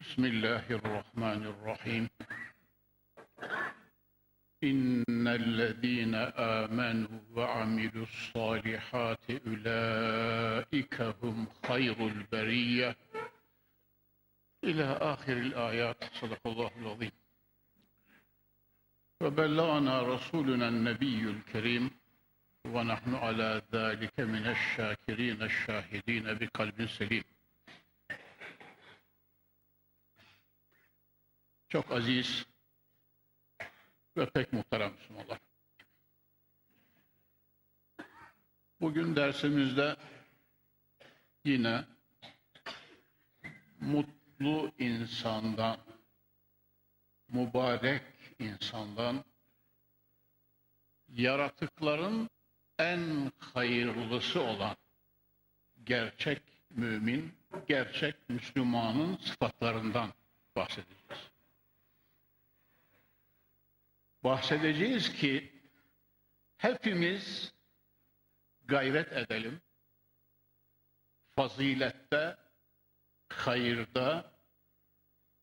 بسم الله الرحمن الرحيم. إن الذين آمنوا وعملوا الصالحات أولئك هم خير البرية. إلى آخر الآيات صدق الله العظيم. وبلغنا رسولنا النبي الكريم ونحن على ذلك من الشاكرين الشاهدين بقلب سليم. Çok aziz ve pek muhterem Müslümanlar. Bugün dersimizde yine mutlu insandan, mübarek insandan, yaratıkların en hayırlısı olan gerçek mümin, gerçek Müslümanın sıfatlarından bahsedeceğiz. Bahsedeceğiz ki hepimiz gayret edelim. Fazilette, hayırda,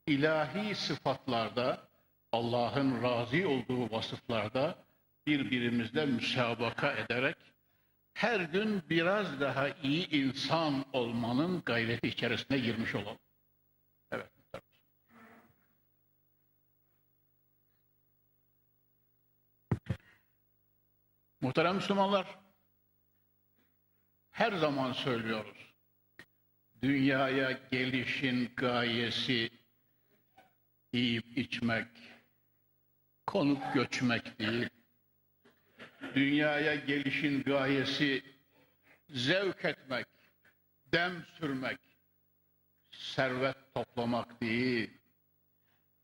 ilahi sıfatlarda, Allah'ın razı olduğu vasıflarda birbirimizle müsabaka ederek her gün biraz daha iyi insan olmanın gayreti içerisine girmiş olalım. Evet. Muhterem Müslümanlar, her zaman söylüyoruz. Dünyaya gelişin gayesi yiyip içmek, konup göçmek değil. Dünyaya gelişin gayesi zevk etmek, dem sürmek, servet toplamak değil.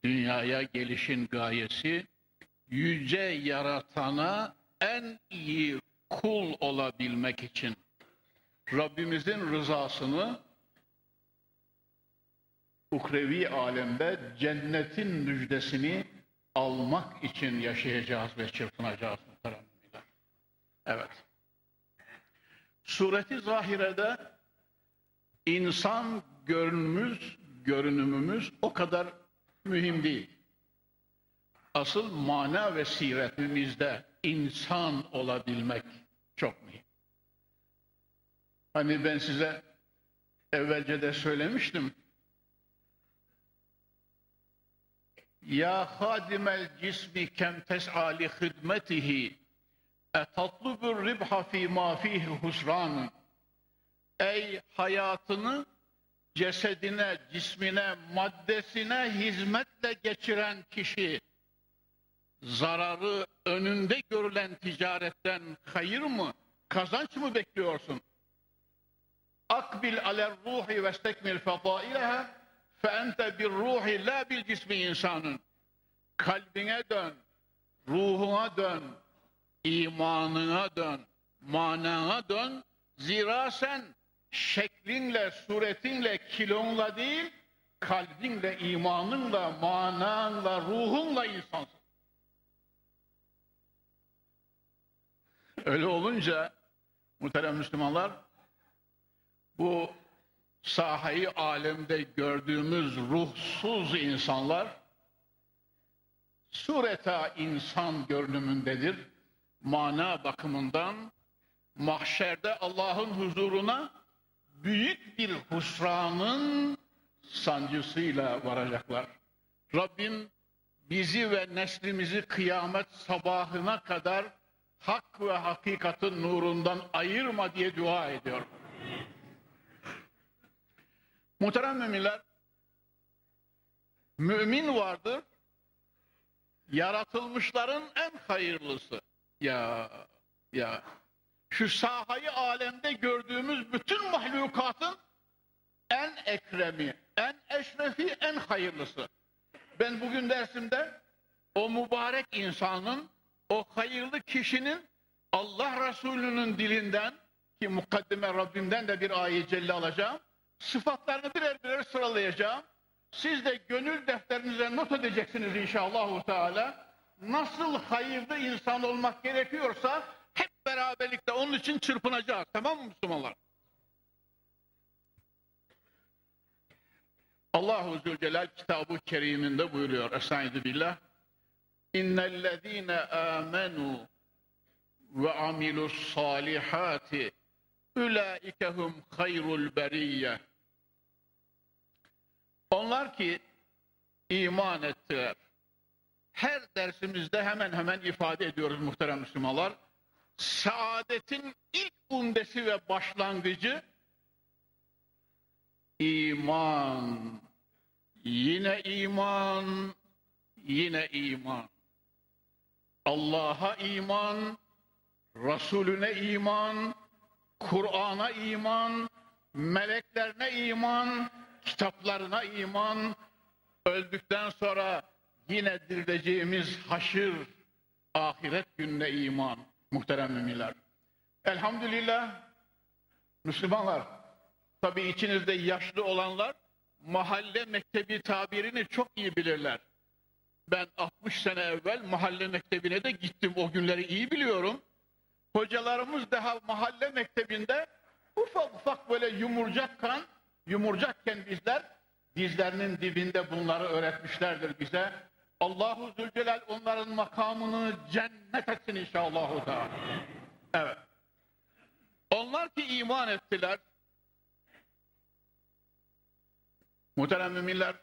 Dünyaya gelişin gayesi yüce yaratana en iyi kul olabilmek için Rabbimizin rızasını ukrevi alemde cennetin müjdesini almak için yaşayacağız ve çırpınacağız Evet. Sureti zahirede insan görünümümüz, görünümümüz o kadar mühim değil. Asıl mana ve siretimizde insan olabilmek çok mühim. Hani ben size evvelce de söylemiştim. Ya hadimel cismi kem tes'ali hidmetihi etatlubur ribha fi ma fihi husranun Ey hayatını cesedine, cismine, maddesine hizmetle geçiren kişi zararı önünde görülen ticaretten hayır mı, kazanç mı bekliyorsun? Akbil aler ruhi ve stekmil fedaileha fe ente bir ruhi la bil cismi insanın. Kalbine dön, ruhuna dön, imanına dön, manana dön. Zira sen şeklinle, suretinle, kilonla değil, kalbinle, imanınla, mananla, ruhunla insansın. Öyle olunca muhterem Müslümanlar bu sahayı alemde gördüğümüz ruhsuz insanlar sureta insan görünümündedir. Mana bakımından mahşerde Allah'ın huzuruna büyük bir husranın sancısıyla varacaklar. Rabbim bizi ve neslimizi kıyamet sabahına kadar hak ve hakikatin nurundan ayırma diye dua ediyorum. Muhterem müminler, mümin vardır, yaratılmışların en hayırlısı. Ya, ya, şu sahayı alemde gördüğümüz bütün mahlukatın en ekremi, En eşrefi, en hayırlısı. Ben bugün dersimde o mübarek insanın, o hayırlı kişinin Allah Resulü'nün dilinden ki mukaddime Rabbimden de bir ayet celle alacağım. Sıfatlarını birer birer sıralayacağım. Siz de gönül defterinize not edeceksiniz inşallah Teala. Nasıl hayırlı insan olmak gerekiyorsa hep beraberlikte onun için çırpınacağız. Tamam mı Müslümanlar? Allahu Zülcelal kitabı keriminde buyuruyor. Estaizu billah. İnnellezîne âmenû ve amilus salihati ulaikehum hayrul beriyye. Onlar ki iman ettiler. Her dersimizde hemen hemen ifade ediyoruz muhterem Müslümanlar. Saadetin ilk undesi ve başlangıcı iman. Yine iman, yine iman. Allah'a iman, Resulüne iman, Kur'an'a iman, meleklerine iman, kitaplarına iman, öldükten sonra yine dirileceğimiz haşır, ahiret gününe iman. Muhterem müminler. Elhamdülillah, Müslümanlar, tabi içinizde yaşlı olanlar, mahalle mektebi tabirini çok iyi bilirler. Ben 60 sene evvel mahalle mektebine de gittim. O günleri iyi biliyorum. Hocalarımız daha mahalle mektebinde ufak ufak böyle yumurcakken, yumurcakken bizler dizlerinin dibinde bunları öğretmişlerdir bize. Allahu Zülcelal onların makamını cennet etsin inşallah. Evet. Onlar ki iman ettiler. Muhterem müminler,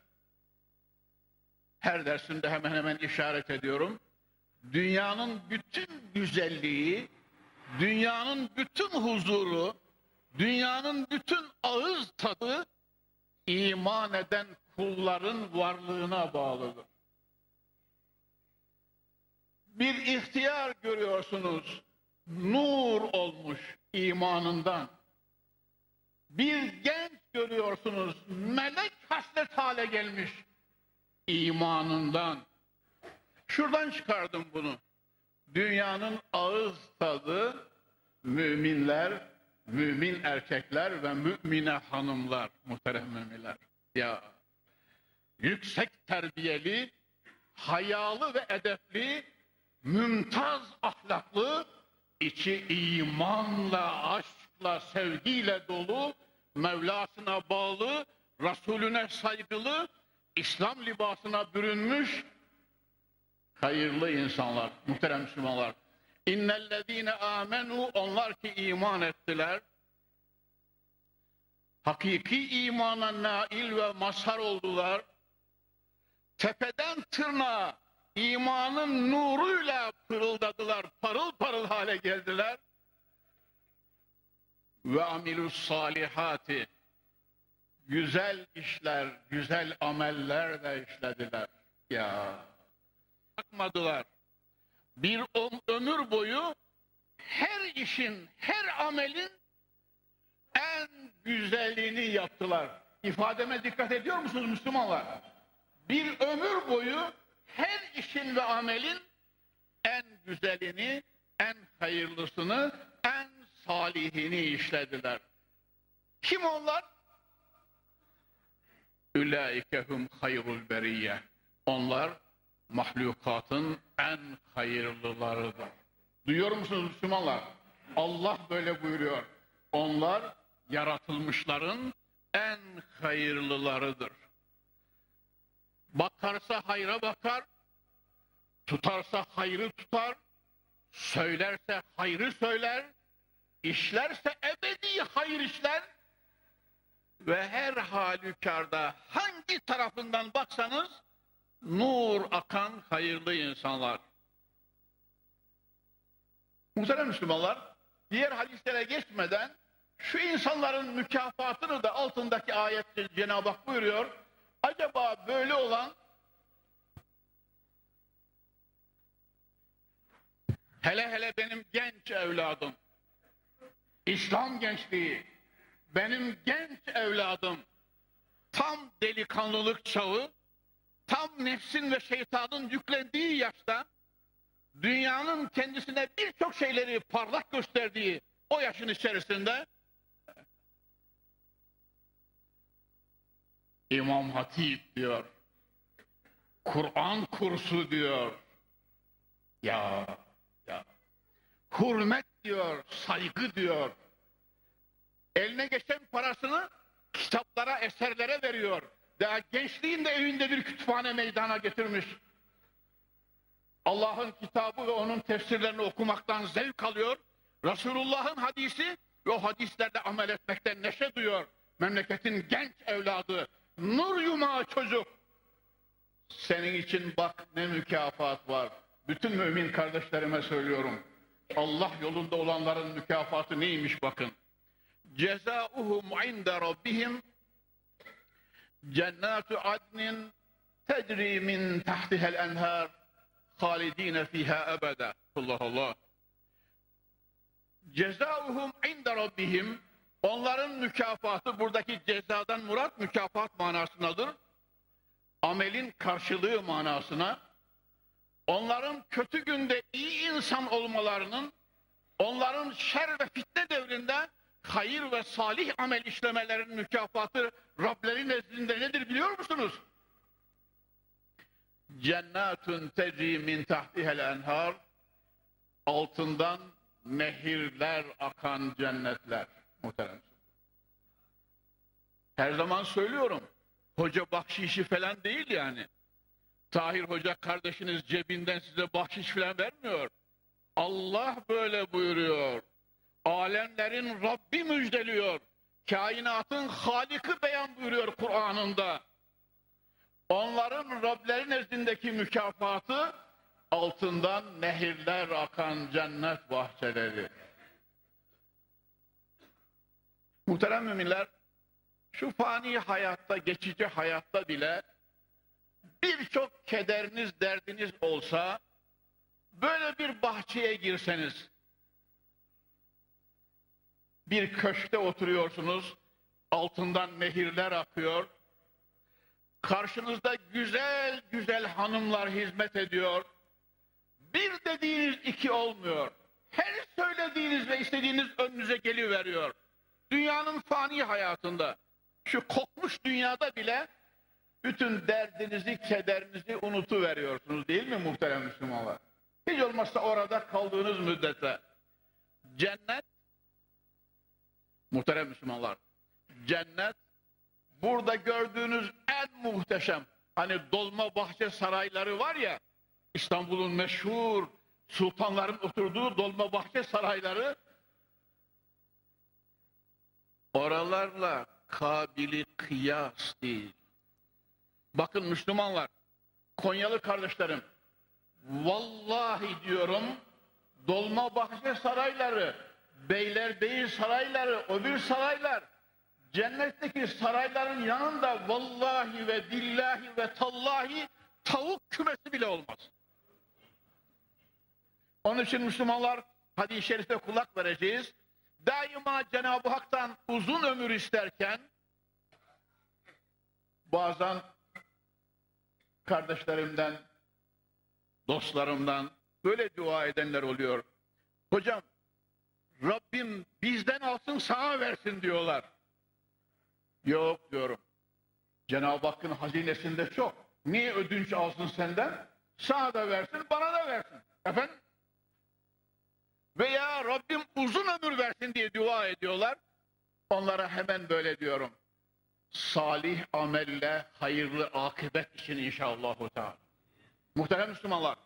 her dersimde hemen hemen işaret ediyorum. Dünyanın bütün güzelliği, dünyanın bütün huzuru, dünyanın bütün ağız tadı iman eden kulların varlığına bağlıdır. Bir ihtiyar görüyorsunuz, nur olmuş imanından. Bir genç görüyorsunuz, melek haslet hale gelmiş imanından. Şuradan çıkardım bunu. Dünyanın ağız tadı müminler, mümin erkekler ve mümine hanımlar, muhterem müminler. Ya yüksek terbiyeli, hayalı ve edepli, mümtaz ahlaklı, içi imanla, aşkla, sevgiyle dolu, Mevlasına bağlı, Resulüne saygılı, İslam libasına bürünmüş hayırlı insanlar, muhterem Müslümanlar. İnnellezîne amenu onlar ki iman ettiler. Hakiki imana nail ve mazhar oldular. Tepeden tırnağa imanın nuruyla pırıldadılar, parıl parıl hale geldiler. Ve amilus salihati güzel işler, güzel ameller de işlediler. Ya bakmadılar. Bir ömür boyu her işin, her amelin en güzelini yaptılar. İfademe dikkat ediyor musunuz Müslümanlar? Bir ömür boyu her işin ve amelin en güzelini, en hayırlısını, en salihini işlediler. Kim onlar? Ülaikehum hayrul beriyye. Onlar mahlukatın en hayırlılarıdır. Duyuyor musunuz Müslümanlar? Allah böyle buyuruyor. Onlar yaratılmışların en hayırlılarıdır. Bakarsa hayra bakar, tutarsa hayrı tutar, söylerse hayrı söyler, işlerse ebedi hayır işler ve her halükarda hangi tarafından baksanız nur akan hayırlı insanlar. Muhterem Müslümanlar, diğer hadislere geçmeden şu insanların mükafatını da altındaki ayette Cenab-ı Hak buyuruyor. Acaba böyle olan hele hele benim genç evladım, İslam gençliği, benim genç evladım, tam delikanlılık çağı, tam nefsin ve şeytanın yüklendiği yaşta dünyanın kendisine birçok şeyleri parlak gösterdiği o yaşın içerisinde İmam Hatip diyor. Kur'an kursu diyor. Ya ya. Hürmet diyor, saygı diyor. Eline geçen parasını kitaplara, eserlere veriyor. Daha gençliğinde evinde bir kütüphane meydana getirmiş. Allah'ın kitabı ve onun tefsirlerini okumaktan zevk alıyor. Resulullah'ın hadisi ve o hadislerle amel etmekten neşe duyuyor. Memleketin genç evladı, nur yumağı çocuk. Senin için bak ne mükafat var. Bütün mümin kardeşlerime söylüyorum. Allah yolunda olanların mükafatı neymiş bakın. Cezauhum inde rabbihim cennatu adnin tecri min tahtihel enhar halidine fiha ebede. Allah Allah. Cezauhum inde rabbihim onların mükafatı buradaki cezadan murat mükafat manasındadır. Amelin karşılığı manasına onların kötü günde iyi insan olmalarının onların şer ve fitne devrinde hayır ve salih amel işlemelerinin mükafatı Rableri nezdinde nedir biliyor musunuz? Cennetun tecri min tahtihel enhar altından nehirler akan cennetler muhterem. Her zaman söylüyorum. Hoca bahşişi falan değil yani. Tahir Hoca kardeşiniz cebinden size bahşiş falan vermiyor. Allah böyle buyuruyor. Alemlerin Rabbi müjdeliyor. Kainatın Halik'i beyan buyuruyor Kur'an'ında. Onların Rableri nezdindeki mükafatı altından nehirler akan cennet bahçeleri. Muhterem müminler, şu fani hayatta, geçici hayatta bile birçok kederiniz, derdiniz olsa böyle bir bahçeye girseniz bir köşkte oturuyorsunuz altından nehirler akıyor. Karşınızda güzel güzel hanımlar hizmet ediyor. Bir dediğiniz iki olmuyor. Her söylediğiniz ve istediğiniz önünüze geliveriyor. Dünyanın fani hayatında. Şu kokmuş dünyada bile bütün derdinizi, kederinizi unutuveriyorsunuz değil mi muhterem Müslümanlar? Hiç olmazsa orada kaldığınız müddete. Cennet, muhterem Müslümanlar, cennet burada gördüğünüz en muhteşem, hani dolma bahçe sarayları var ya, İstanbul'un meşhur sultanların oturduğu dolma bahçe sarayları, oralarla kabili kıyas değil. Bakın Müslümanlar, Konyalı kardeşlerim, vallahi diyorum, Dolmabahçe sarayları, Beylerbeyi sarayları, öbür saraylar, cennetteki sarayların yanında vallahi ve billahi ve tallahi tavuk kümesi bile olmaz. Onun için Müslümanlar hadis-i şerife kulak vereceğiz. Daima Cenab-ı Hak'tan uzun ömür isterken bazen kardeşlerimden, dostlarımdan böyle dua edenler oluyor. Hocam Rabbim bizden alsın sana versin diyorlar. Yok diyorum. Cenab-ı Hakk'ın hazinesinde çok. Niye ödünç alsın senden? Sana da versin, bana da versin. Efendim? Veya Rabbim uzun ömür versin diye dua ediyorlar. Onlara hemen böyle diyorum salih amelle hayırlı akıbet için inşallah. Muhterem Müslümanlar,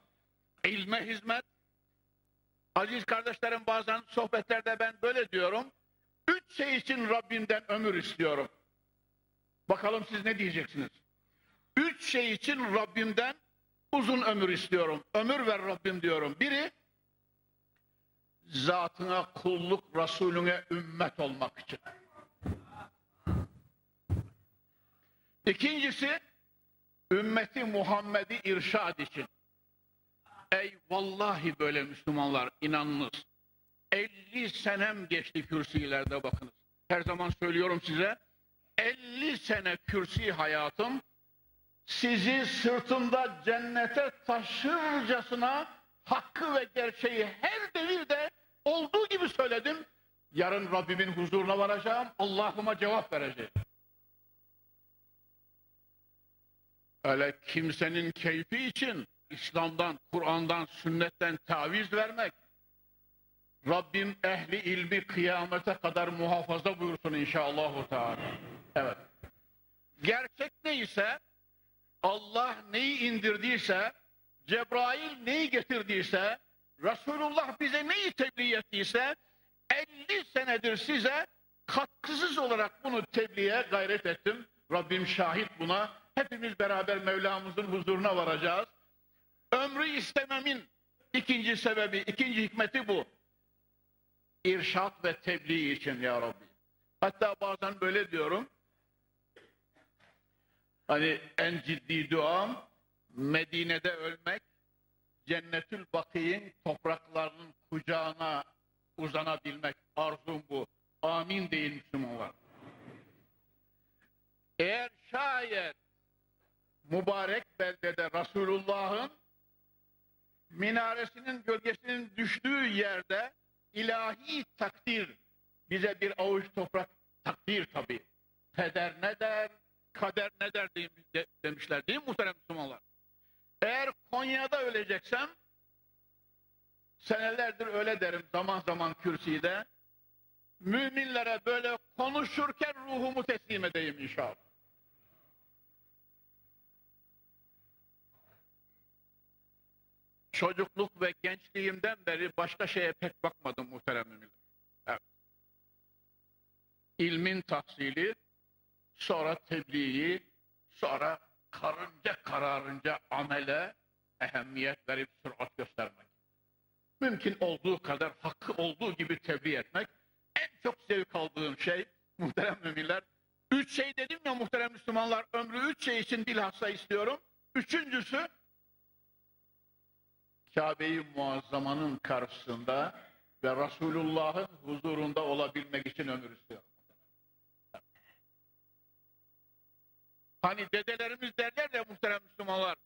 ilme hizmet, aziz kardeşlerim bazen sohbetlerde ben böyle diyorum, üç şey için Rabbimden ömür istiyorum. Bakalım siz ne diyeceksiniz? Üç şey için Rabbimden uzun ömür istiyorum. Ömür ver Rabbim diyorum. Biri, zatına kulluk, Resulüne ümmet olmak için. İkincisi ümmeti Muhammed'i irşad için. Ey vallahi böyle Müslümanlar inanınız. 50 senem geçti kürsülerde bakınız. Her zaman söylüyorum size 50 sene kürsi hayatım sizi sırtımda cennete taşırcasına hakkı ve gerçeği her devirde olduğu gibi söyledim. Yarın Rabbimin huzuruna varacağım. Allah'ıma cevap vereceğim. Öyle kimsenin keyfi için İslam'dan, Kur'an'dan, sünnetten taviz vermek, Rabbim ehli ilmi kıyamete kadar muhafaza buyursun inşallah. Teala. Evet. Gerçek neyse, Allah neyi indirdiyse, Cebrail neyi getirdiyse, Resulullah bize neyi tebliğ ettiyse, 50 senedir size katkısız olarak bunu tebliğe gayret ettim. Rabbim şahit buna. Hepimiz beraber Mevlamızın huzuruna varacağız. Ömrü istememin ikinci sebebi, ikinci hikmeti bu. İrşat ve tebliğ için ya Rabbi. Hatta bazen böyle diyorum. Hani en ciddi duam Medine'de ölmek, Cennetül Bakî'nin topraklarının kucağına uzanabilmek. Arzum bu. Amin deyin Müslümanlar. Eğer şayet mübarek beldede Resulullah'ın minaresinin gölgesinin düştüğü yerde ilahi takdir bize bir avuç toprak takdir tabi. Peder ne der, kader ne der demişler değil mi muhterem Müslümanlar? Eğer Konya'da öleceksem senelerdir öyle derim zaman zaman kürsüde müminlere böyle konuşurken ruhumu teslim edeyim inşallah. Çocukluk ve gençliğimden beri başka şeye pek bakmadım muhterem müminler. Evet. İlmin tahsili, sonra tebliği, sonra karınca kararınca amele ehemmiyet verip sürat göstermek. Mümkün olduğu kadar hakkı olduğu gibi tebliğ etmek en çok zevk aldığım şey muhterem müminler. Üç şey dedim ya muhterem Müslümanlar ömrü üç şey için bilhassa istiyorum. Üçüncüsü Kabe-i Muazzama'nın karşısında ve Resulullah'ın huzurunda olabilmek için ömür istiyorum. Hani dedelerimiz derler ya muhterem Müslümanlar,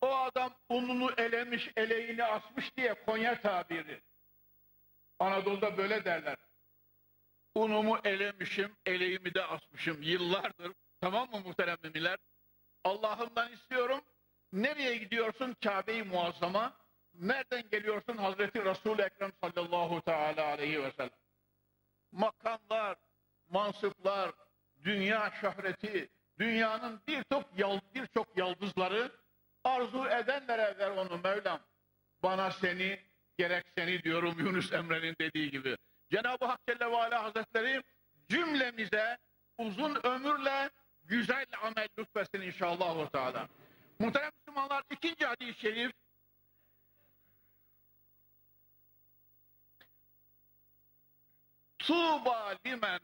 o adam ununu elemiş, eleğini asmış diye Konya tabiri. Anadolu'da böyle derler. Unumu elemişim, eleğimi de asmışım yıllardır. Tamam mı muhterem müminler? Allah'ımdan istiyorum, Nereye gidiyorsun? Kabe-i Muazzama. Nereden geliyorsun? Hazreti Resul-i Ekrem sallallahu teala aleyhi ve sellem. Makamlar, mansıplar, dünya şöhreti, dünyanın birçok birçok yıldızları arzu edenlere ver onu Mevlam. Bana seni, gerek seni diyorum Yunus Emre'nin dediği gibi. Cenab-ı Hak Celle ve Ala Hazretleri cümlemize uzun ömürle güzel amel lütfesin inşallah. Teala. Muhterem Müslümanlar ikinci hadis-i şerif Tuğba limen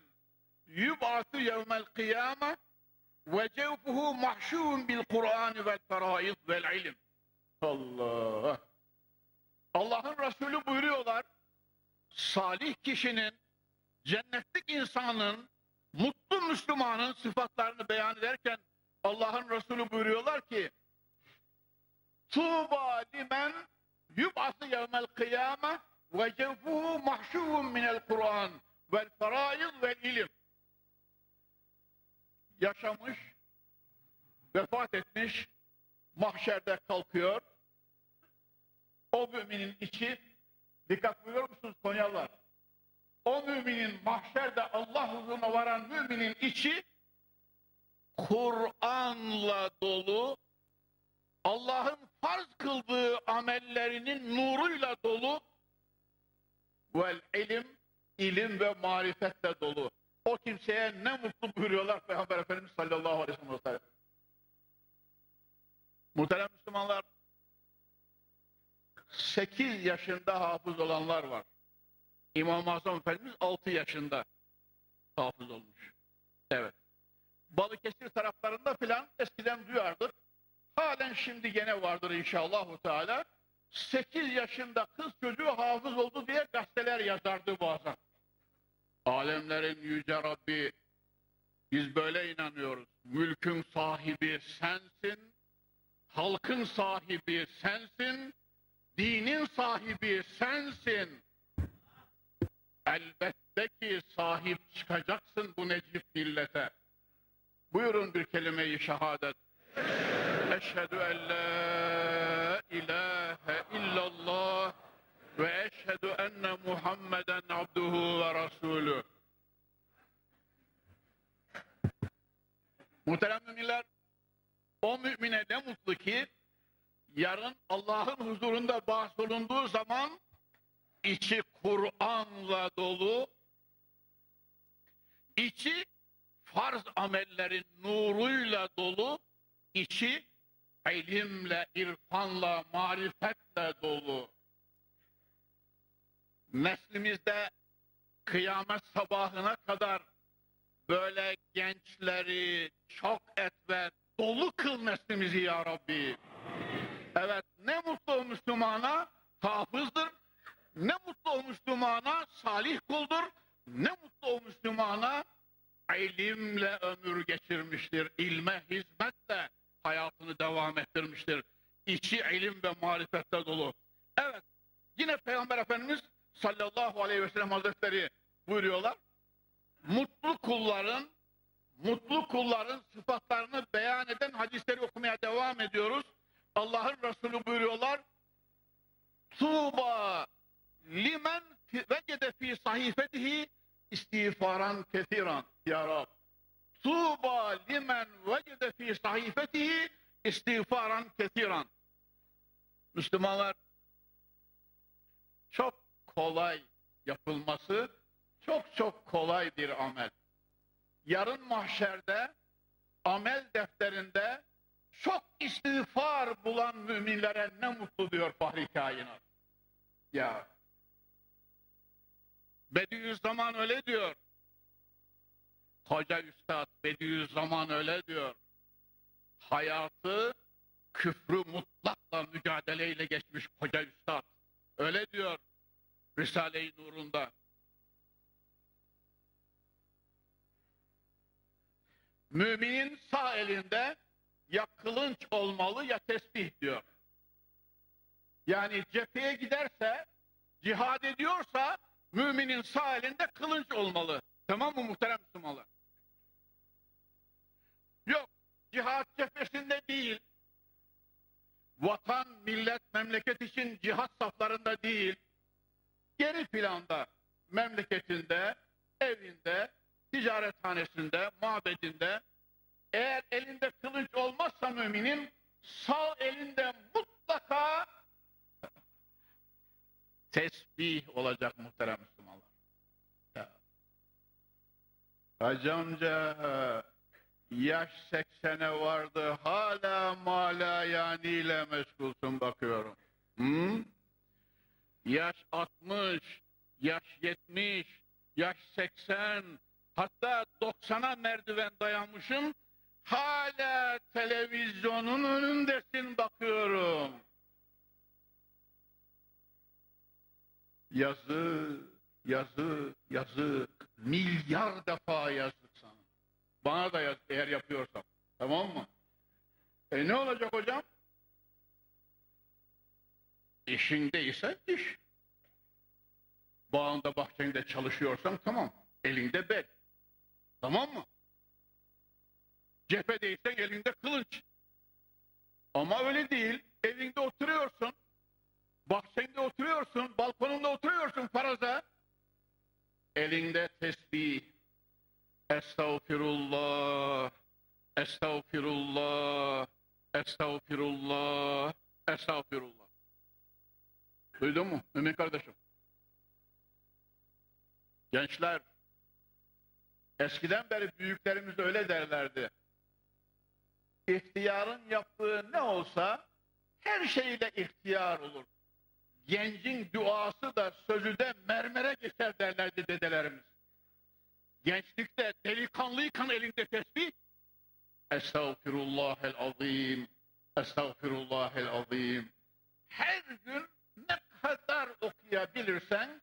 yub'atü yevmel kıyame ve cevfuhu mahşûn bil Kur'an vel feraid vel ilim. Allah. Allah'ın Resulü buyuruyorlar. Salih kişinin, cennetlik insanın, mutlu Müslümanın sıfatlarını beyan ederken Allah'ın Resulü buyuruyorlar ki Tuğba limen yub'ası yevmel kıyame ve cevfuhu mahşuvun minel Kur'an vel feraid vel ilim. Yaşamış, vefat etmiş, mahşerde kalkıyor. O müminin içi, dikkat buyuruyor musunuz Konyalılar? O müminin mahşerde Allah huzuruna varan müminin içi Kur'an'la dolu, Allah'ın farz kıldığı amellerinin nuruyla dolu vel ilim, ilim ve marifetle dolu. O kimseye ne mutlu buyuruyorlar Peygamber Efendimiz sallallahu aleyhi ve sellem. Muhterem Müslümanlar, 8 yaşında hafız olanlar var. İmam-ı Azam Efendimiz 6 yaşında hafız olmuş. Evet. Balıkesir taraflarında filan eskiden duyardık. Halen şimdi gene vardır inşallah Teala. 8 yaşında kız çocuğu hafız oldu diye gazeteler yazardı bazen. Alemlerin yüce Rabbi Biz böyle inanıyoruz. Mülkün sahibi sensin, halkın sahibi sensin, dinin sahibi sensin. Elbette ki sahip çıkacaksın bu necip millete. Buyurun bir kelime-i şehadet. Eşhedü en la ilahe illallah ve eşhedü enne Muhammeden abduhu ve rasulü. Muhterem müminler, o mümine ne mutlu ki yarın Allah'ın huzurunda bahsolunduğu zaman içi Kur'an'la dolu, içi farz amellerin nuruyla dolu, içi ilimle, irfanla, marifetle dolu. Neslimizde kıyamet sabahına kadar böyle gençleri çok et ve dolu kıl neslimizi ya Rabbi. Evet ne mutlu Müslümana hafızdır, ne mutlu Müslümana salih kuldur, ne mutlu Müslümana ilimle ömür geçirmiştir, ilme hizmetle hayatını devam ettirmiştir. İçi ilim ve marifetle dolu. Evet, yine Peygamber Efendimiz sallallahu aleyhi ve sellem hazretleri buyuruyorlar. Mutlu kulların mutlu kulların sıfatlarını beyan eden hadisleri okumaya devam ediyoruz. Allah'ın Resulü buyuruyorlar. Tuğba limen vecede fi sahifetihi istiğfaran kesiran ya Rab. Tuğba limen vecede fi sahifetihi istiğfaran kesiran. Müslümanlar çok kolay yapılması çok çok kolay bir amel. Yarın mahşerde amel defterinde çok istiğfar bulan müminlere ne mutlu diyor Fahri Kainat. Ya Bediüzzaman öyle diyor. Hoca Üstad Bediüzzaman öyle diyor. Hayatı küfrü mutlakla mücadeleyle geçmiş Hoca Üstad. Öyle diyor Risale-i Nur'unda. Müminin sağ elinde ya kılınç olmalı ya tesbih diyor. Yani cepheye giderse, cihad ediyorsa müminin sağ elinde kılınç olmalı. Tamam mı muhterem Müslümanlar? Yok, cihad cephesinde değil. Vatan, millet, memleket için cihat saflarında değil. Geri planda, memleketinde, evinde, ticarethanesinde, mabedinde eğer elinde kılıç olmazsa müminin sağ elinde mutlaka tesbih olacak muhterem Müslümanlar. Ya. Yaş seksene vardı hala mala yaniyle meşgulsun bakıyorum. Hı? Yaş 60, yaş 70, yaş 80, hatta 90'a merdiven dayanmışım. Hala televizyonun önündesin bakıyorum. Yazık, yazık, yazık. Milyar defa yazık. Bana da yaz eğer yapıyorsam. Tamam mı? E ne olacak hocam? İşindeyse iş. Bağında bahçende çalışıyorsan tamam. Elinde bel. Tamam mı? Cephedeysen elinde kılıç. Ama öyle değil. Evinde oturuyorsun. Bahçende oturuyorsun. Balkonunda oturuyorsun faraza. Elinde tesbih. Estağfirullah. Estağfirullah. Estağfirullah. Estağfirullah. Duydun mu Mümin kardeşim? Gençler, eskiden beri büyüklerimiz öyle derlerdi. İhtiyarın yaptığı ne olsa her şeyle ihtiyar olur. Gencin duası da sözü de mermere geçer derlerdi dedelerimiz. Gençlikte delikanlıyken elinde tesbih. Estağfirullahel azim. Estağfirullahel azim. Her gün ne kadar okuyabilirsen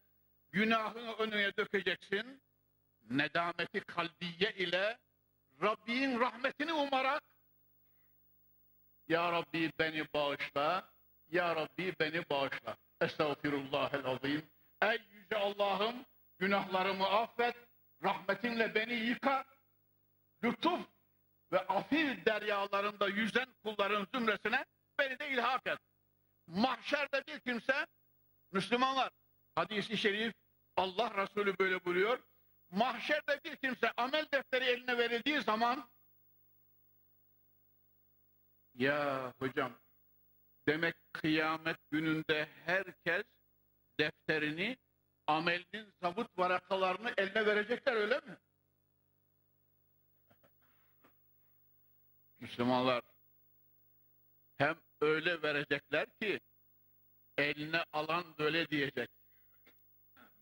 günahını önüne dökeceksin. Nedameti kalbiye ile Rabbin rahmetini umarak Ya Rabbi beni bağışla, Ya Rabbi beni bağışla. Estağfirullahel azim. Ey yüce Allah'ım günahlarımı affet, rahmetinle beni yıka, lütuf ve afil deryalarında yüzen kulların zümresine beni de ilhak et. Mahşerde bir kimse, Müslümanlar, hadisi şerif, Allah Resulü böyle buyuruyor, mahşerde bir kimse amel defteri eline verildiği zaman, ya hocam, demek kıyamet gününde herkes defterini, amelinin zabıt varakalarını eline verecekler öyle mi? Müslümanlar hem öyle verecekler ki eline alan böyle diyecek.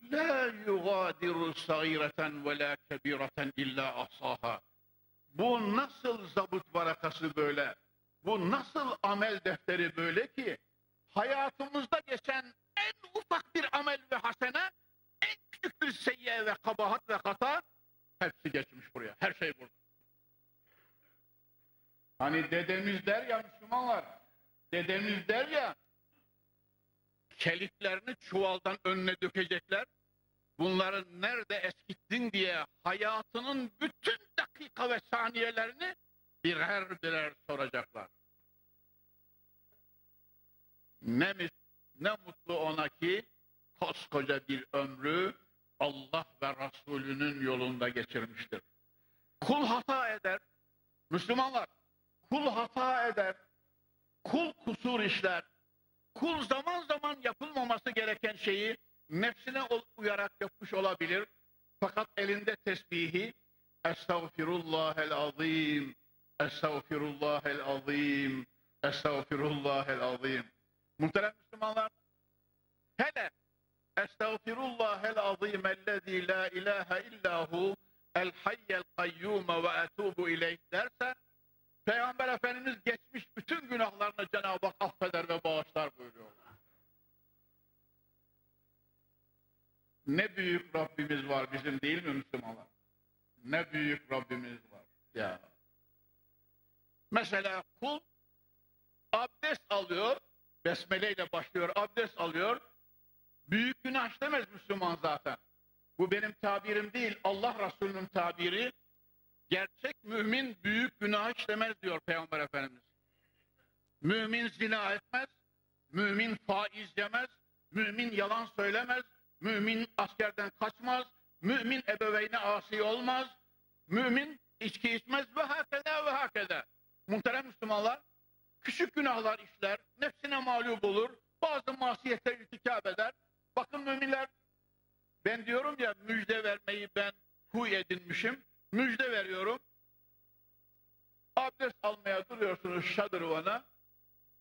La yugadiru sagireten ve la kebireten illa ahsaha. Bu nasıl zabıt varakası böyle? Bu nasıl amel defteri böyle ki hayatımızda geçen en ufak bir amel ve hasene, en küçük bir seyyiye ve kabahat ve hata hepsi geçmiş buraya. Her şey burada. Hani dedemiz der ya Müslümanlar, dedemiz der ya, keliklerini çuvaldan önüne dökecekler, bunları nerede eskittin diye hayatının bütün dakika ve saniyelerini birer birer soracaklar. Ne, ne mutlu ona ki koskoca bir ömrü Allah ve Resulünün yolunda geçirmiştir. Kul hata eder. Müslümanlar, kul hata eder. Kul kusur işler. Kul zaman zaman yapılmaması gereken şeyi nefsine uyarak yapmış olabilir. Fakat elinde tesbihi Estağfirullahel azim Estağfirullahel azim Estağfirullahel azim Muhterem Müslümanlar hele Estağfirullahel azim ellezî la ilahe illahu el hayyel kayyume ve etubu ileyh derse Peygamber Efendimiz geçmiş bütün günahlarını Cenab-ı Hak affeder ve bağışlar buyuruyor. Ne büyük Rabbimiz var bizim değil mi Müslümanlar? Ne büyük Rabbimiz var. Ya. Mesela kul abdest alıyor, besmele ile başlıyor, abdest alıyor. Büyük günah işlemez Müslüman zaten. Bu benim tabirim değil, Allah Resulü'nün tabiri. Gerçek mümin büyük günah işlemez diyor Peygamber Efendimiz. Mümin zina etmez, mümin faiz yemez, mümin yalan söylemez, mümin askerden kaçmaz, mümin ebeveyne asi olmaz, mümin içki içmez ve hakeda ve hakeda. Muhterem Müslümanlar, küçük günahlar işler, nefsine mağlup olur, bazı masiyete irtikap eder. Bakın müminler, ben diyorum ya müjde vermeyi ben huy edinmişim, müjde veriyorum. Abdest almaya duruyorsunuz şadırvana,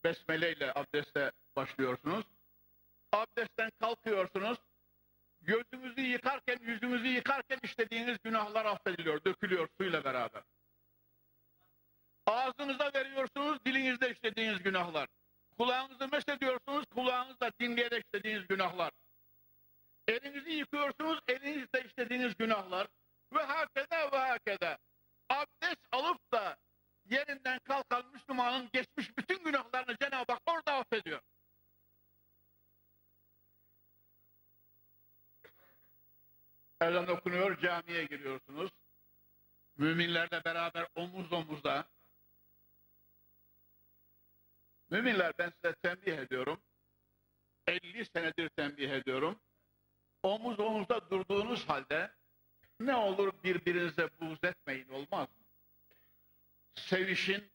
besmele ile abdeste başlıyorsunuz. Abdestten kalkıyorsunuz, gözünüzü yıkarken, yüzünüzü yıkarken işlediğiniz günahlar affediliyor, dökülüyor suyla beraber. Ağzınıza veriyorsunuz, dilinizde işlediğiniz günahlar. Kulağınızı mesediyorsunuz, kulağınızla dinleyerek işlediğiniz günahlar. Elinizi yıkıyorsunuz, elinizle işlediğiniz günahlar. Ve hakeda ve hakeda. Abdest alıp da yerinden kalkan Müslümanın geçmiş contribution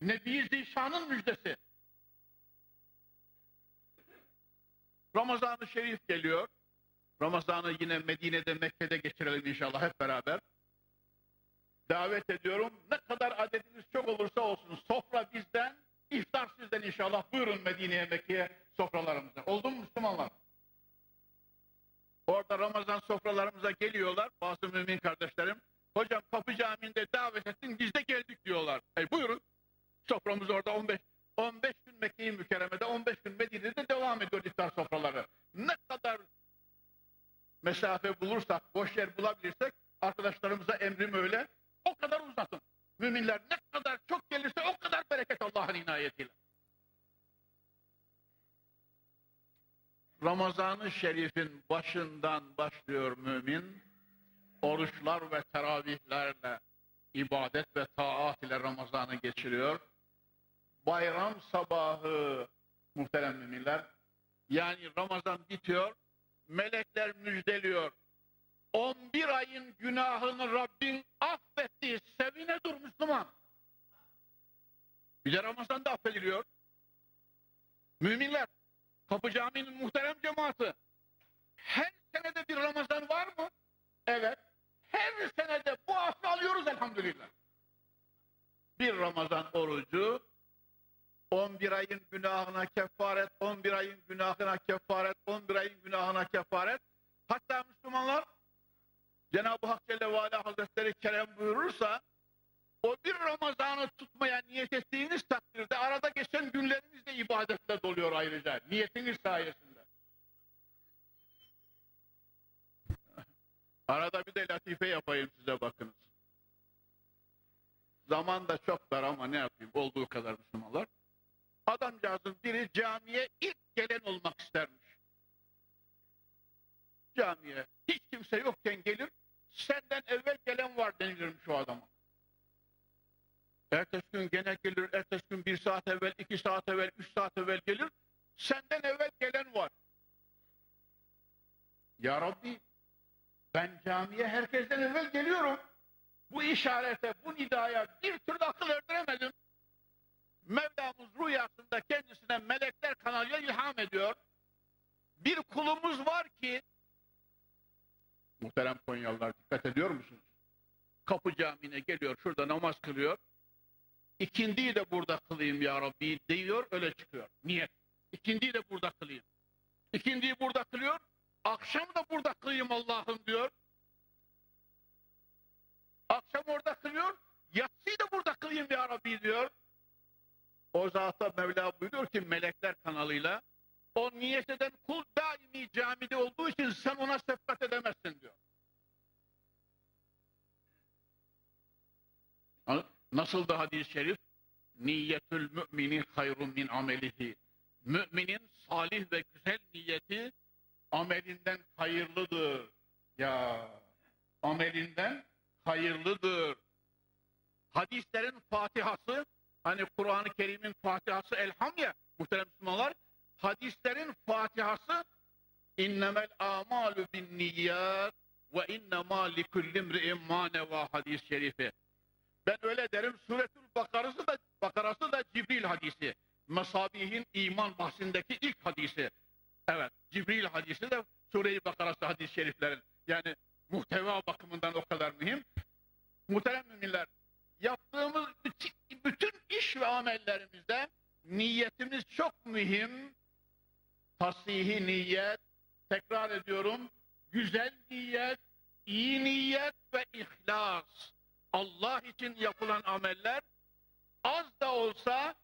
Nebi Zişan'ın müjdesi. Ramazan-ı Şerif geliyor. Ramazan'ı yine Medine'de, Mekke'de geçirelim inşallah hep beraber. Davet ediyorum. Ne kadar adediniz çok olursa olsun. Sofra bizden, iftar sizden inşallah. Buyurun Medine'ye, Mekke'ye sofralarımıza. Oldu mu Müslümanlar? Orada Ramazan sofralarımıza geliyorlar bazı mümin kardeşlerim. Hocam Kapı Camii'nde davet ettin biz de geldik diyorlar. E buyurun. Soframız orada 15 15 gün Mekke-i Mükerreme'de 15 gün Medine'de devam ediyor iftar sofraları. Ne kadar mesafe bulursak, boş yer bulabilirsek arkadaşlarımıza emrim öyle. O kadar uzatın. Müminler ne kadar çok gelirse o kadar bereket Allah'ın inayetiyle. Ramazan-ı Şerif'in başından başlıyor mümin. Oruçlar ve teravihlerle, ibadet ve taat ile Ramazan'ı geçiriyor. Bayram sabahı muhterem müminler, yani Ramazan bitiyor, melekler müjdeliyor. 11 ayın günahını Rabbin affetti. Sevine dur Müslüman. Bir de Ramazan'da affediliyor. Müminler, Kapı Camii'nin muhterem cemaati. Her senede bir Ramazan var mı? Evet. Her senede bu affı alıyoruz elhamdülillah. Bir Ramazan orucu 11 ayın günahına kefaret, 11 ayın günahına kefaret, 11 ayın günahına kefaret. Hatta Müslümanlar Cenab-ı Hak Celle ve Ala Hazretleri Kerem buyurursa o bir Ramazan'ı tutmaya niyet ettiğiniz takdirde arada geçen günleriniz de ibadetle doluyor ayrıca. Niyetiniz sayesinde. Arada bir de latife yapayım size bakınız. Zaman da çok dar ama ne yapayım olduğu kadar Müslümanlar. Adamcağızın biri camiye ilk gelen olmak istermiş. Camiye hiç kimse yokken gelir, senden evvel gelen var denilirmiş o adama. Ertesi gün gene gelir, ertesi gün bir saat evvel, iki saat evvel, üç saat evvel gelir, senden evvel gelen var. Ya Rabbi, ben camiye herkesten evvel geliyorum. Bu işarete, bu nidaya bir türlü akıl erdiremedim. Mevlamız rüyasında kendisine melekler kanalıyla ilham ediyor. Bir kulumuz var ki muhterem Konyalılar dikkat ediyor musunuz? Kapı Camii'ne geliyor, şurada namaz kılıyor. İkindiyi de burada kılayım ya Rabbi diyor, öyle çıkıyor. Niyet. İkindiyi de burada kılayım. İkindiyi burada kılıyor, akşam da burada kılayım Allah'ım diyor. Akşam orada kılıyor, yatsıyı da burada kılayım ya Rabbi diyor. O zata Mevla buyuruyor ki melekler kanalıyla o niyet eden kul daimi camide olduğu için sen ona şefkat edemezsin diyor. Nasıl da hadis-i şerif? Niyetül mümini hayrun min amelihi. Müminin salih ve güzel niyeti amelinden hayırlıdır. Ya amelinden hayırlıdır. Hadislerin Fatihası hani Kur'an-ı Kerim'in Fatihası elham ya muhterem Müslümanlar hadislerin Fatihası innemel amalu bin niyyat ve innema likullimri'in ma neva hadis-i şerifi. Ben öyle derim Suretül Bakarası da Bakarası da Cibril hadisi. Mesabihin iman bahsindeki ilk hadisi. Evet, Cibril hadisi de Sure-i Bakarası hadis-i şeriflerin. Yani muhteva bakımından o kadar mühim. Muhterem müminler, yaptığımız bütün iş ve amellerimizde niyetimiz çok mühim. Tasihi niyet, tekrar ediyorum, güzel niyet, iyi niyet ve ihlas. Allah için yapılan ameller az da olsa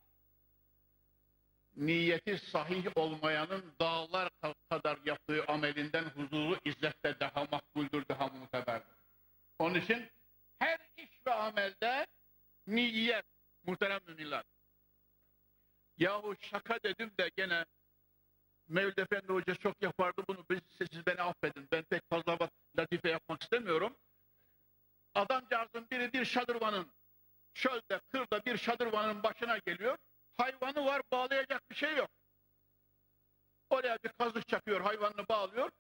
niyeti sahih olmayanın dağlar kadar yaptığı amelinden huzuru izzette daha makbuldür, daha muteberdir. Onun için her iş ve amelde niyet muhterem müminler. Yahu şaka dedim de gene Mevlid Efendi Hoca çok yapardı bunu. Siz beni affedin. Ben pek fazla latife yapmak istemiyorum. Adamcağızın biri bir şadırvanın çölde, kırda bir şadırvanın başına geliyor. Hayvanı var, bağlayacak bir şey yok. Oraya bir kazık çakıyor, hayvanını bağlıyor.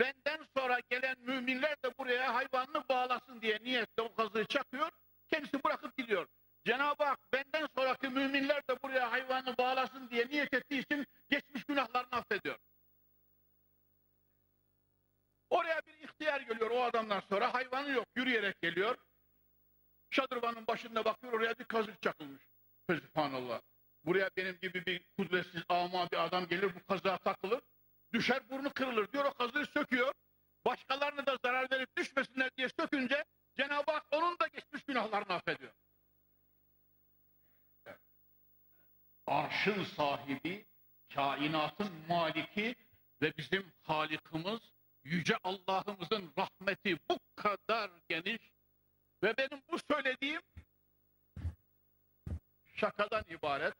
Benden sonra gelen müminler de buraya hayvanını bağlasın diye niyetle o kazığı çakıyor. Kendisi bırakıp gidiyor. Cenab-ı Hak benden sonraki müminler de buraya hayvanı bağlasın diye niyet ettiği için geçmiş günahlarını affediyor. Oraya bir ihtiyar geliyor o adamdan sonra hayvanı yok yürüyerek geliyor. Şadırvanın başında bakıyor oraya bir kazık çakılmış. Subhanallah. Buraya benim gibi bir kudretsiz ama bir adam gelir bu kazığa takılır. Düşer burnu kırılır diyor o kazığı söküyor. Başkalarına da zarar verip düşmesinler diye sökünce Cenab-ı Hak onun da geçmiş günahlarını affediyor. Arşın sahibi, kainatın maliki ve bizim Halikimiz, Yüce Allah'ımızın rahmeti bu kadar geniş ve benim bu söylediğim şakadan ibaret.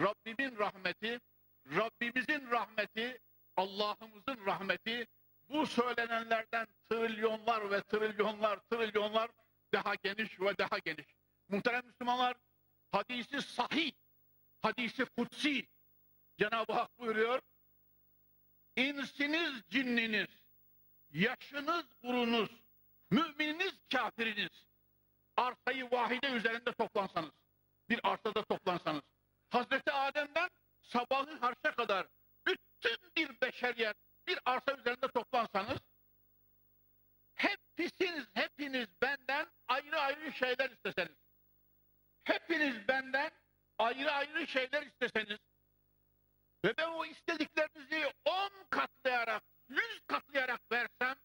Rabbimin rahmeti, Rabbimizin rahmeti, Allah'ımızın rahmeti bu söylenenlerden trilyonlar ve trilyonlar trilyonlar daha geniş ve daha geniş. Muhterem Müslümanlar hadisi sahih, hadisi kutsi. Cenab-ı Hak buyuruyor insiniz cinniniz, yaşınız kurunuz, mümininiz kafiriniz. Arsayı vahide üzerinde toplansanız bir arsada toplansanız. Hazreti Adem'den sabahı harça kadar bütün bir beşeriyet bir arsa üzerinde toplansanız hepsiniz hepiniz benden ayrı ayrı şeyler isteseniz hepiniz benden ayrı ayrı şeyler isteseniz ve ben o istediklerinizi on katlayarak yüz katlayarak versem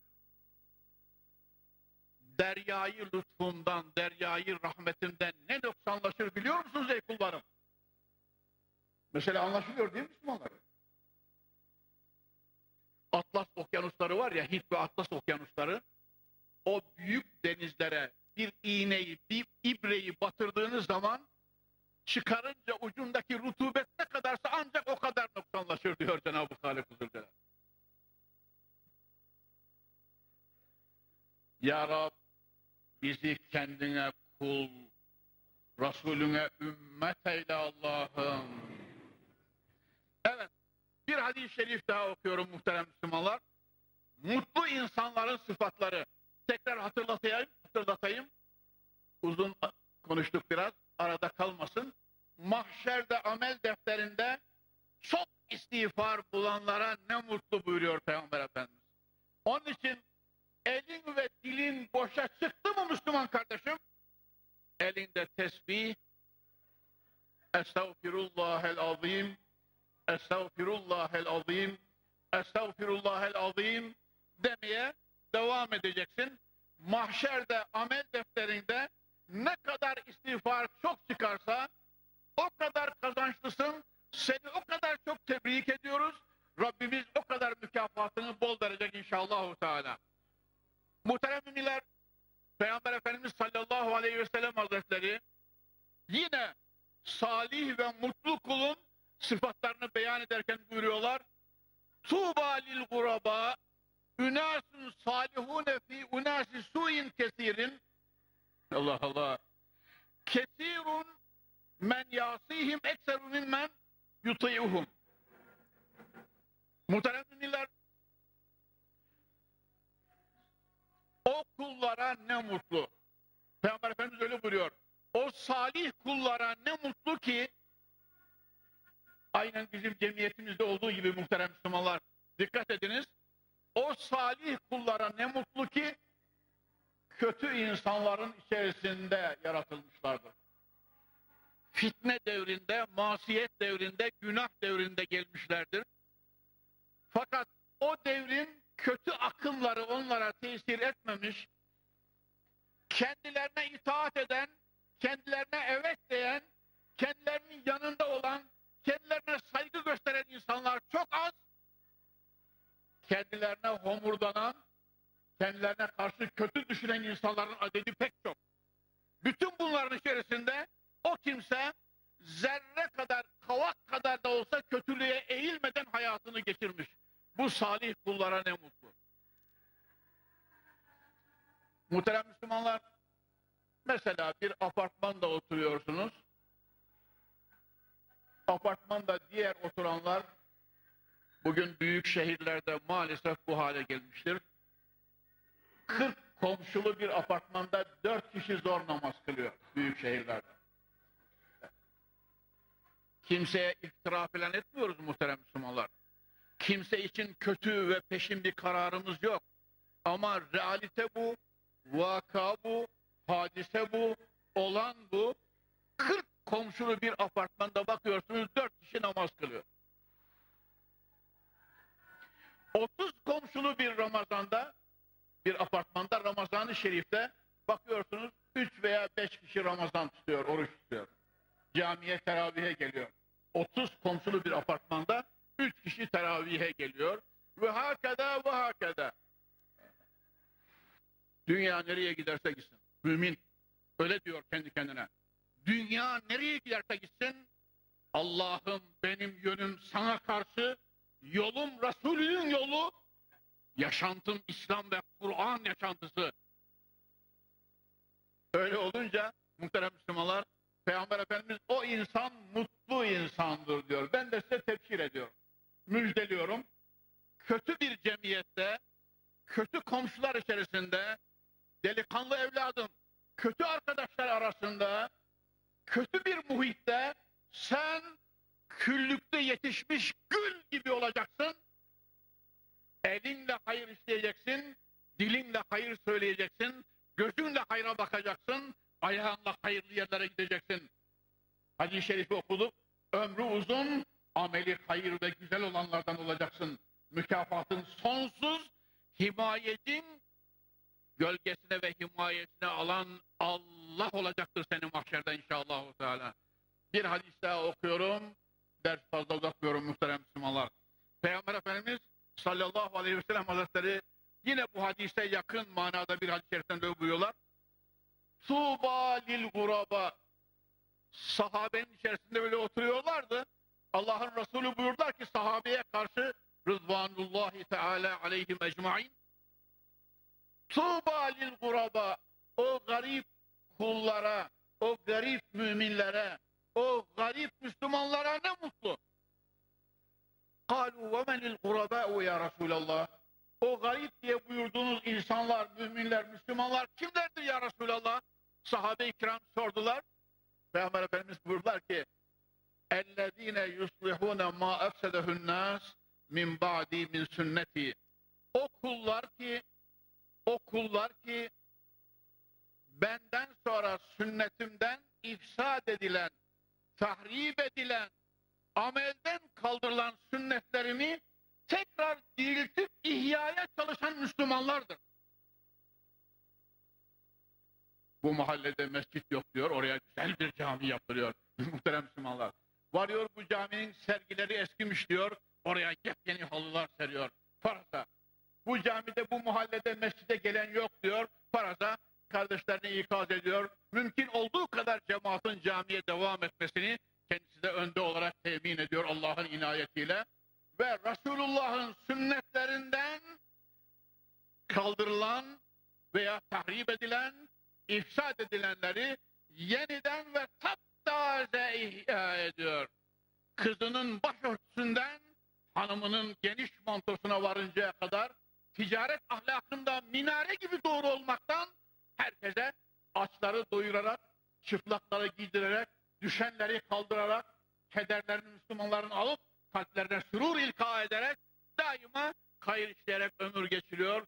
deryayı lütfundan, deryayı rahmetinden ne noksanlaşır biliyor musunuz ey kullarım? Mesela anlaşılıyor değil mi Müslümanlar? Atlas okyanusları var ya, Hint ve Atlas okyanusları, o büyük denizlere bir iğneyi, bir ibreyi batırdığınız zaman çıkarınca ucundaki rutubet ne kadarsa ancak o kadar noksanlaşır diyor Cenab-ı Halik Huzurcelal. Ya Rab bizi kendine kul, Resulüne ümmet eyle Allah'ım. Evet, bir hadis-i şerif daha okuyorum muhterem Müslümanlar. Mutlu insanların sıfatları. Tekrar hatırlatayım, hatırlatayım. Uzun konuştuk biraz, arada kalmasın. Mahşerde amel defterinde çok istiğfar bulanlara ne mutlu buyuruyor Peygamber Efendimiz. Onun için elin ve dilin boşa çıktı mı Müslüman kardeşim? Elinde tesbih, Estağfirullahel azim, Estağfirullahel azim, Estağfirullahel azim demeye devam edeceksin. Mahşerde amel defterinde ne kadar istiğfar çok çıkarsa o kadar kazançlısın. Seni o kadar çok tebrik ediyoruz. Rabbimiz o kadar mükafatını bol verecek inşallah. Teala. Muhterem müminler, Peygamber Efendimiz sallallahu aleyhi ve sellem hazretleri yine salih ve mutlu kulun sıfatlarını beyan ederken buyuruyorlar. Tuğba lil guraba ünasun salihune fi unasi suin kesirin Allah Allah kesirun men yasihim ekseru mimmen yuti'uhum Muhterem müminler O kullara ne mutlu. Peygamber Efendimiz öyle buyuruyor. O salih kullara ne mutlu ki aynen bizim cemiyetimizde olduğu gibi muhterem Müslümanlar dikkat ediniz. O salih kullara ne mutlu ki kötü insanların içerisinde yaratılmışlardır. Fitne devrinde, masiyet devrinde, günah devrinde gelmişlerdir. Fakat o devrin kötü akılları onlara tesir etmemiş, kendilerine itaat eden, kendilerine evet diyen, kendilerinin yanında olan, kendilerine saygı gösteren insanlar çok az, kendilerine homurdanan, kendilerine karşı kötü düşünen insanların adedi pek çok. Bütün bunların içerisinde o kimse zerre kadar, kavak kadar da olsa kötülüğe eğilmeden hayatını geçirmiş. Bu salih kullara ne mutlu. Muhterem Müslümanlar, mesela bir apartmanda oturuyorsunuz. Apartmanda diğer oturanlar Bugün büyük şehirlerde maalesef bu hale gelmiştir. 40 komşulu bir apartmanda 4 kişi zor namaz kılıyor büyük şehirlerde. Kimseye iftira falan etmiyoruz muhterem Müslümanlar. Kimse için kötü ve peşin bir kararımız yok. Ama realite bu, vaka bu, hadise bu, olan bu. 40 komşulu bir apartmanda bakıyorsunuz 4 kişi namaz kılıyor. 30 komşulu bir Ramazan'da bir apartmanda Ramazan-ı Şerif'te bakıyorsunuz 3 veya 5 kişi Ramazan tutuyor, oruç tutuyor. Camiye teravihe geliyor. 30 komşulu bir apartmanda 3 kişi teravihe geliyor. Ve hakeda ve hakeda. Dünya nereye giderse gitsin. Mümin öyle diyor kendi kendine. Dünya nereye giderse gitsin Allah'ım benim yönüm sana karşı yolum Resulünün yolu yaşantım İslam ve Kur'an yaşantısı. Öyle olunca muhterem Müslümanlar Peygamber Efendimiz o insan mutlu insandır diyor. Ben de size tepkir ediyorum. Müjdeliyorum. Kötü bir cemiyette, kötü komşular içerisinde, delikanlı evladım, kötü arkadaşlar arasında, kötü bir muhitte sen küllükte yetişmiş gül gibi olacaksın. Elinle hayır isteyeceksin, dilinle hayır söyleyeceksin, gözünle hayra bakacaksın, ayağınla hayırlı yerlere gideceksin. Hadis-i şerifi okuduk, ömrü uzun, ameli hayır ve güzel olanlardan olacaksın. Mükafatın sonsuz, himayecin gölgesine ve himayesine alan Allah olacaktır senin mahşerde inşallah. Bir hadis daha okuyorum. Ders fazla uzatmıyorum muhterem Müslümanlar. Peygamber Efendimiz sallallahu aleyhi ve sellem hazretleri yine bu hadise yakın manada bir hadis-i şeriften buyuruyorlar. Tuğba lil guraba sahabenin içerisinde böyle oturuyorlardı. Allah'ın Resulü buyurdular ki sahabeye karşı Rızvanullahi Teala aleyhim ecmain Tuğba lil guraba o garip kullara, o garip müminlere, o garip Müslümanlara ne mutlu. Kalu ve menil gurabâ'u ya Resulallah. O garip diye buyurduğunuz insanlar, müminler, Müslümanlar kimlerdir ya Resulallah? Sahabe-i kiram sordular. Peygamber Efendimiz buyurdular ki اَلَّذ۪ينَ يُصْلِحُونَ مَا اَفْسَدَهُ النَّاسِ min ba'di min sünneti. O kullar ki o kullar ki benden sonra sünnetimden ifsad edilen, tahrip edilen, amelden kaldırılan sünnetlerimi tekrar diriltip ihyaya çalışan Müslümanlardır. Bu mahallede mescit yok diyor, oraya güzel bir cami yaptırıyor muhterem Müslümanlar. Varıyor bu caminin sergileri eskimiş diyor, oraya yepyeni halılar seriyor. Parasa. Bu camide, bu mahallede mescide gelen yok diyor, parasa kardeşlerini ikaz ediyor. Mümkün olduğu kadar cemaatin camiye devam etmesini kendisi de önde olarak temin ediyor Allah'ın inayetiyle. Ve Resulullah'ın sünnetlerinden kaldırılan veya tahrip edilen, ifsad edilenleri yeniden ve taptaze ihya ediyor. Kızının başörtüsünden hanımının geniş mantosuna varıncaya kadar ticaret ahlakında minare gibi doğru olmaktan herkese açları doyurarak, çıplakları giydirerek, düşenleri kaldırarak, kederlerini Müslümanların alıp kalplerine sürur ilka ederek daima hayır işleyerek ömür geçiriyor.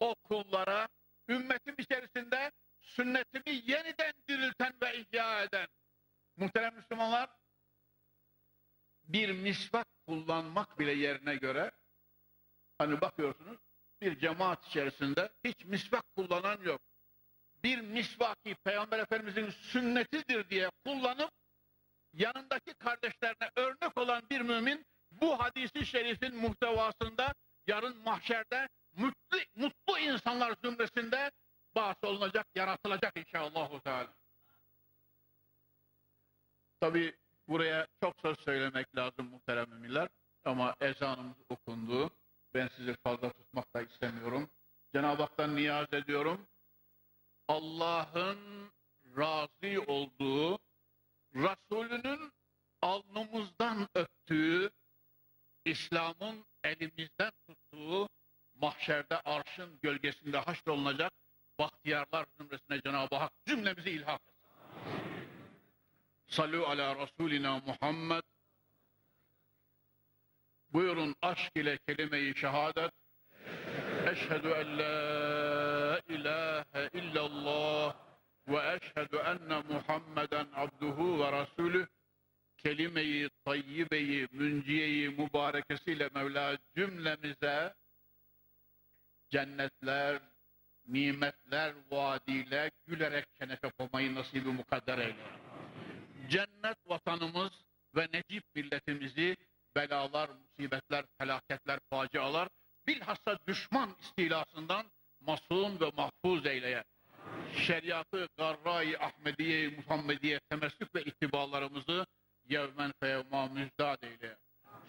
O kullara ümmetim içerisinde sünnetimi yeniden dirilten ve ihya eden muhterem Müslümanlar bir misvak kullanmak bile yerine göre hani bakıyorsunuz bir cemaat içerisinde hiç misvak kullanan yok. Bir misvaki Peygamber Efendimizin sünnetidir diye kullanıp yanındaki kardeşlerine örnek olan bir mümin bu hadisi şerifin muhtevasında yarın mahşerde mutlu, mutlu insanlar zümresinde bahs olunacak, yaratılacak inşallah. Teala. Tabi buraya çok söz söylemek lazım muhterem müminler ama ezanımız okundu. Ben sizi fazla tutmak da istemiyorum. Cenab-ı Hak'tan niyaz ediyorum. Allah'ın razı olduğu, Resulünün alnımızdan öptüğü, İslam'ın elimizden tuttuğu mahşerde arşın gölgesinde haşrolunacak bahtiyarlar zümresine Cenab-ı Hak cümlemizi ilhak etsin. Sallu ala Resulina Muhammed. Buyurun aşk ile kelime-i şehadet. En la ilahe illallah ve eşhedü enne Muhammeden abduhu ve rasulüh kelime-i tayyibeyi, münciyeyi, mübarekesiyle Mevla cümlemize cennetler, nimetler vaadiyle gülerek kenefe koymayı nasibi mukadder eyle. Cennet vatanımız ve necip milletimizi belalar, musibetler, felaketler, facialar bilhassa düşman istilasından masum ve mahfuz eyleye. Şeriatı, garra-i Ahmediye, Muhammediye temessük ve itibarlarımızı yevmen feyevma müzdad eyle.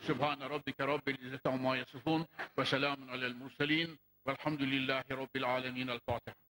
Sübhane Rabbike Rabbil İzzeti Amma Yasifun ve selamun alel murselin velhamdülillahi Rabbil Alemin. El Fatiha.